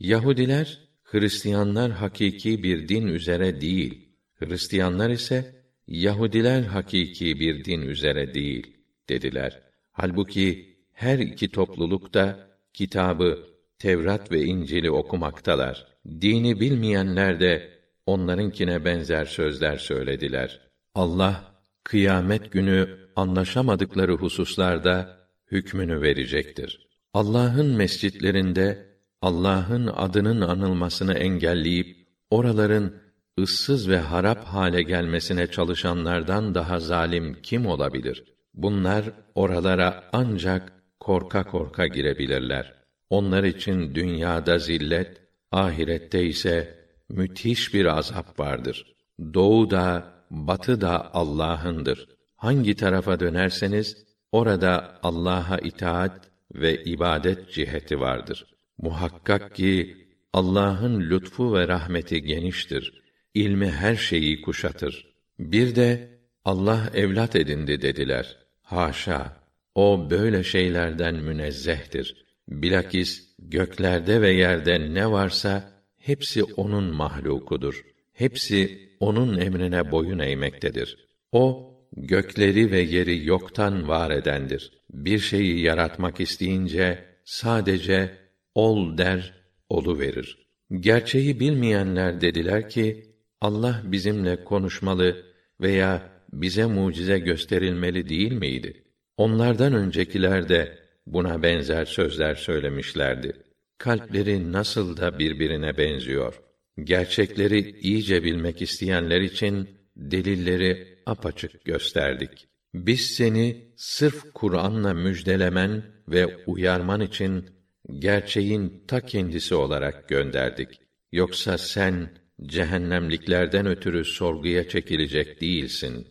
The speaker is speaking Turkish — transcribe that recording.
Yahudiler, Hristiyanlar hakiki bir din üzere değil, Hristiyanlar ise Yahudiler hakiki bir din üzere değil dediler. Halbuki her iki topluluk da kitabı Tevrat ve İncil'i okumaktalar. Dini bilmeyenler de onlarınkine benzer sözler söylediler. Allah kıyamet günü anlaşamadıkları hususlarda hükmünü verecektir. Allah'ın mescitlerinde Allah'ın adının anılmasını engelleyip oraların ıssız ve harap hale gelmesine çalışanlardan daha zalim kim olabilir? Bunlar oralara ancak korka korka girebilirler. Onlar için dünyada zillet, ahirette ise müthiş bir azap vardır. Doğu da, batı da Allah'ındır. Hangi tarafa dönerseniz orada Allah'a itaat ve ibadet ciheti vardır. Muhakkak ki Allah'ın lütfu ve rahmeti geniştir. İlmi her şeyi kuşatır. Bir de Allah evlat edindi dediler. Haşa! O böyle şeylerden münezzehtir. Bilakis göklerde ve yerde ne varsa hepsi onun mahlukudur. Hepsi onun emrine boyun eğmektedir. O gökleri ve yeri yoktan var edendir. Bir şeyi yaratmak isteyince sadece ol der, olu verir. Gerçeği bilmeyenler dediler ki Allah bizimle konuşmalı veya bize mucize gösterilmeli değil miydi? Onlardan öncekiler de buna benzer sözler söylemişlerdi. Kalpleri nasıl da birbirine benziyor. Gerçekleri iyice bilmek isteyenler için delilleri apaçık gösterdik. Biz seni sırf Kur'an'la müjdelemen ve uyarman için gerçeğin ta kendisi olarak gönderdik. Yoksa sen cehennemliklerden ötürü sorguya çekilecek değilsin.